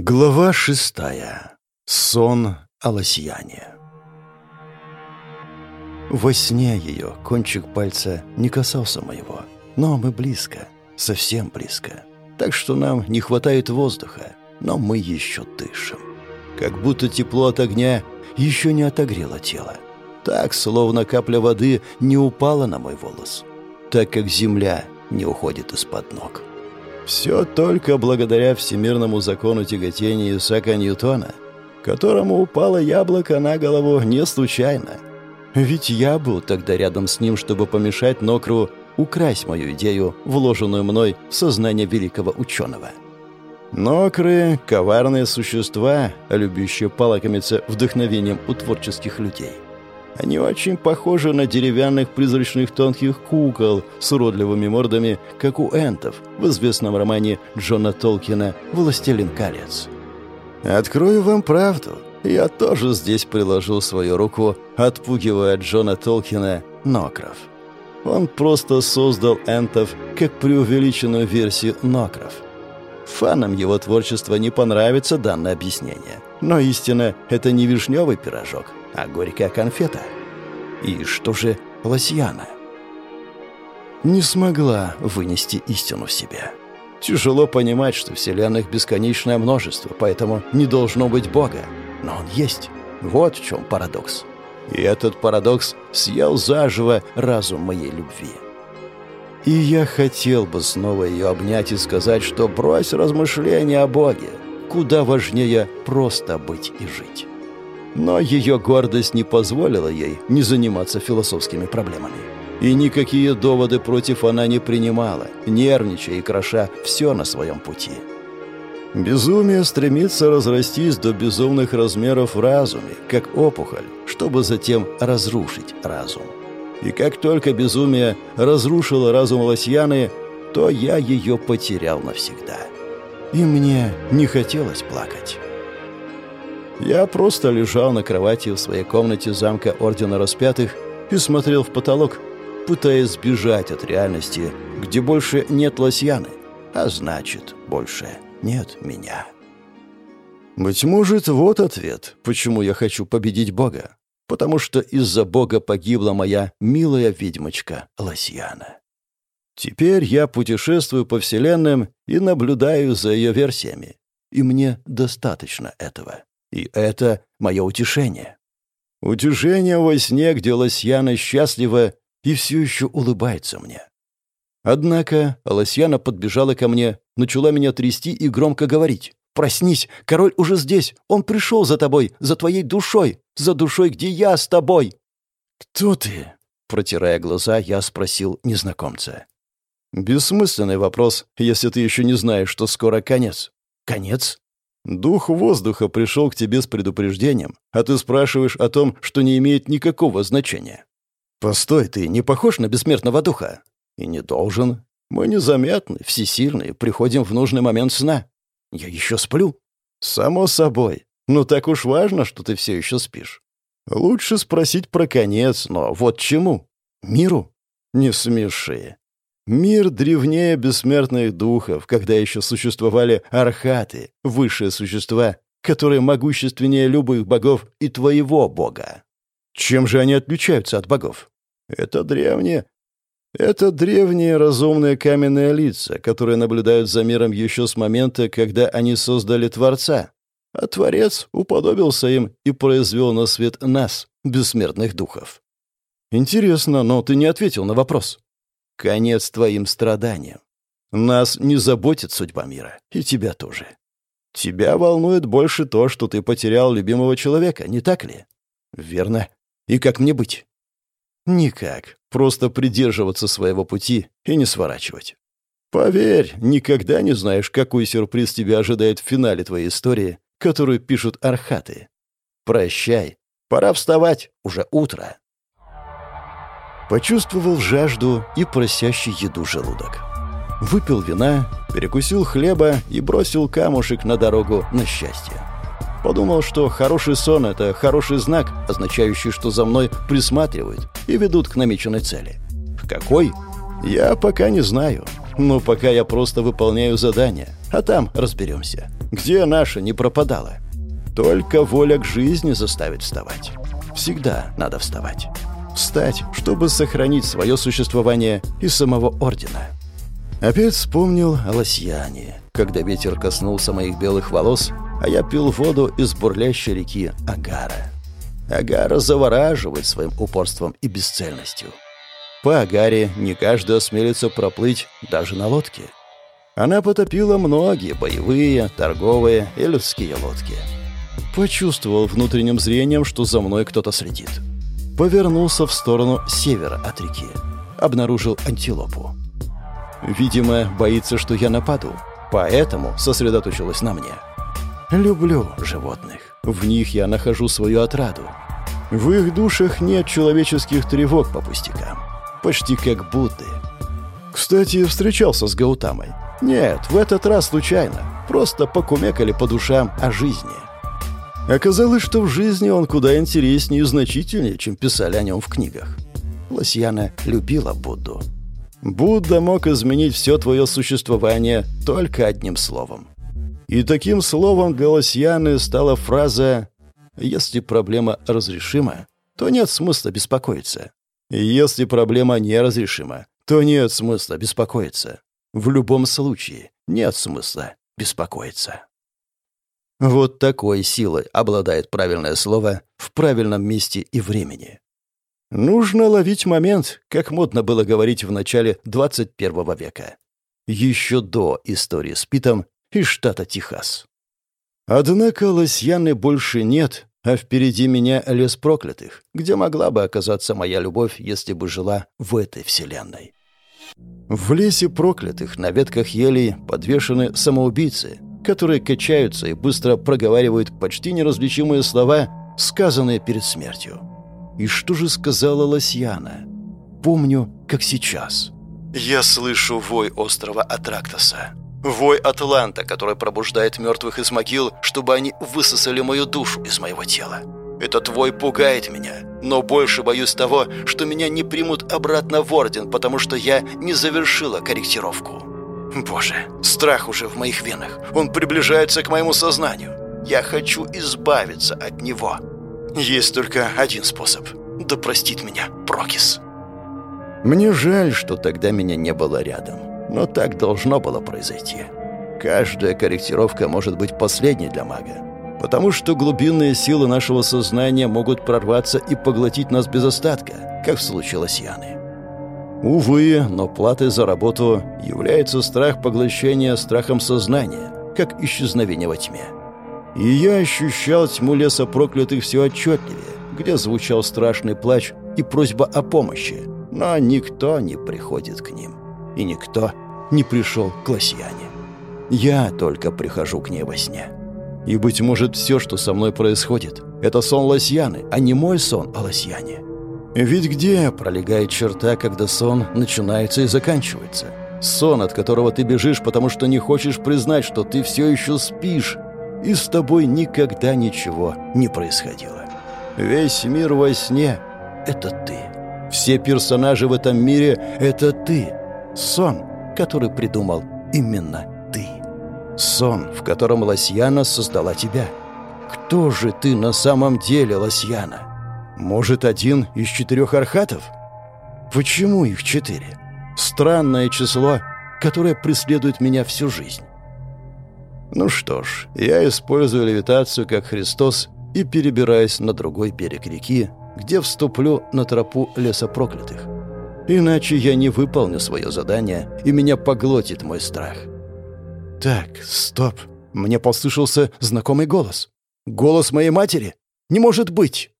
Глава шестая. Сон о Лосьяне. Во сне ее кончик пальца не касался моего, но мы близко, совсем близко. Так что нам не хватает воздуха, но мы еще дышим. Как будто тепло от огня еще не отогрело тело. Так, словно капля воды не упала на мой волос. Так как земля не уходит из-под ног. Все только благодаря всемирному закону тяготения Исаака Ньютона, которому упало яблоко на голову не случайно. Ведь я был тогда рядом с ним, чтобы помешать Нокру украсть мою идею, вложенную мной в сознание великого ученого. Нокры — коварные существа, любящие полакомиться вдохновением у творческих людей. Они очень похожи на деревянных призрачных тонких кукол с уродливыми мордами, как у энтов в известном романе Джона Толкина «Властелин колец». Открою вам правду. Я тоже здесь приложил свою руку, отпугивая Джона Толкина Нокров. Он просто создал энтов как преувеличенную версию Нокров. Фанам его творчества не понравится данное объяснение. Но истина — это не вишневый пирожок, а горькая конфета. И что же Лосьяна? Не смогла вынести истину в себе. Тяжело понимать, что вселенных бесконечное множество, поэтому не должно быть Бога. Но он есть. Вот в чем парадокс. И этот парадокс съел заживо разум моей любви. И я хотел бы снова ее обнять и сказать, что брось размышления о Боге. Куда важнее просто быть и жить. Но ее гордость не позволила ей не заниматься философскими проблемами. И никакие доводы против она не принимала, нервничая и кроша все на своем пути. Безумие стремится разрастись до безумных размеров в разуме, как опухоль, чтобы затем разрушить разум. И как только безумие разрушило разум Лосьяны, то я ее потерял навсегда. И мне не хотелось плакать. Я просто лежал на кровати в своей комнате замка Ордена Распятых и смотрел в потолок, пытаясь сбежать от реальности, где больше нет Лосьяны, а значит, больше нет меня. Быть может, вот ответ, почему я хочу победить Бога. Потому что из-за Бога погибла моя милая ведьмочка Лосьяна. Теперь я путешествую по вселенным и наблюдаю за ее версиями. И мне достаточно этого. И это мое утешение. Утешение во сне, где Лосьяна счастлива и все еще улыбается мне. Однако Лосьяна подбежала ко мне, начала меня трясти и громко говорить. «Проснись! Король уже здесь! Он пришел за тобой, за твоей душой! За душой, где я с тобой!» «Кто ты?» Протирая глаза, я спросил незнакомца. «Бессмысленный вопрос, если ты еще не знаешь, что скоро конец». «Конец?» Дух воздуха пришел к тебе с предупреждением, а ты спрашиваешь о том, что не имеет никакого значения. Постой, ты не похож на бессмертного духа? И не должен. Мы незаметны, всесильные, приходим в нужный момент сна. Я еще сплю. Само собой. Ну так уж важно, что ты все еще спишь. Лучше спросить про конец, но вот чему? Миру? Не смеши. Мир древнее бессмертных духов, когда еще существовали архаты, высшие существа, которые могущественнее любых богов и твоего бога. Чем же они отличаются от богов? Это древние... Это древние разумные каменные лица, которые наблюдают за миром еще с момента, когда они создали Творца. А Творец уподобился им и произвел на свет нас, бессмертных духов. Интересно, но ты не ответил на вопрос. Конец твоим страданиям. Нас не заботит судьба мира, и тебя тоже. Тебя волнует больше то, что ты потерял любимого человека, не так ли? Верно. И как мне быть? Никак. Просто придерживаться своего пути и не сворачивать. Поверь, никогда не знаешь, какой сюрприз тебя ожидает в финале твоей истории, которую пишут архаты. Прощай. Пора вставать. Уже утро. Почувствовал жажду и просящий еду желудок. Выпил вина, перекусил хлеба и бросил камушек на дорогу на счастье. Подумал, что хороший сон — это хороший знак, означающий, что за мной присматривают и ведут к намеченной цели. Какой? Я пока не знаю. Но пока я просто выполняю задание. А там разберемся. Где наша не пропадала? Только воля к жизни заставит вставать. Всегда надо вставать. Встать, чтобы сохранить свое существование и самого Ордена. Опять вспомнил о Лосьяне, когда ветер коснулся моих белых волос, а я пил воду из бурлящей реки Агара. Агара завораживает своим упорством и бесцельностью. По Агаре не каждый осмелится проплыть даже на лодке. Она потопила многие боевые, торговые и людские лодки. Почувствовал внутренним зрением, что за мной кто-то следит. Повернулся в сторону севера от реки. Обнаружил антилопу. Видимо, боится, что я нападу, поэтому сосредоточилась на мне. Люблю животных. В них я нахожу свою отраду. В их душах нет человеческих тревог по пустякам. Почти как Будды. Кстати, встречался с Гаутамой. Нет, в этот раз случайно. Просто покумекали по душам о жизни. Оказалось, что в жизни он куда интереснее и значительнее, чем писали о нем в книгах. Лосьяна любила Будду. Будда мог изменить все твое существование только одним словом. И таким словом для Лосьяны стала фраза «Если проблема разрешима, то нет смысла беспокоиться. Если проблема неразрешима, то нет смысла беспокоиться. В любом случае нет смысла беспокоиться». Вот такой силой обладает правильное слово в правильном месте и времени. Нужно ловить момент, как модно было говорить в начале 21 века. Еще до истории с Питом из штата Техас. Однако Лосьяны больше нет, а впереди меня лес проклятых, где могла бы оказаться моя любовь, если бы жила в этой вселенной. В лесе проклятых на ветках елей подвешены самоубийцы, которые качаются и быстро проговаривают почти неразличимые слова, сказанные перед смертью. И что же сказала Лосьяна? Помню, как сейчас. «Я слышу вой острова Атрактоса. Вой Атланта, который пробуждает мертвых из могил, чтобы они высосали мою душу из моего тела. Этот вой пугает меня, но больше боюсь того, что меня не примут обратно в Орден, потому что я не завершила корректировку». Боже, страх уже в моих венах. Он приближается к моему сознанию. Я хочу избавиться от него. Есть только один способ. Да простит меня Прокис. Мне жаль, что тогда меня не было рядом. Но так должно было произойти. Каждая корректировка может быть последней для мага. Потому что глубинные силы нашего сознания могут прорваться и поглотить нас без остатка, как в случае Лосьяны. Увы, но платой за работу является страх поглощения страхом сознания, как исчезновение во тьме. И я ощущал тьму леса проклятых все отчетливее, где звучал страшный плач и просьба о помощи, но никто не приходит к ним. И никто не пришел к Лосьяне. Я только прихожу к ней во сне. И, быть может, все, что со мной происходит, это сон Лосьяны, а не мой сон о Лосьяне. Ведь где пролегает черта, когда сон начинается и заканчивается? Сон, от которого ты бежишь, потому что не хочешь признать, что ты все еще спишь, и с тобой никогда ничего не происходило. Весь мир во сне — это ты. Все персонажи в этом мире — это ты. Сон, который придумал именно ты. Сон, в котором Лосьяна создала тебя. Кто же ты на самом деле, Лосьяна? Может, один из четырех архатов? Почему их четыре? Странное число, которое преследует меня всю жизнь. Ну что ж, я использую левитацию как Христос и перебираюсь на другой берег реки, где вступлю на тропу леса проклятых. Иначе я не выполню свое задание, и меня поглотит мой страх. Так, стоп. Мне послышался знакомый голос. Голос моей матери? Не может быть!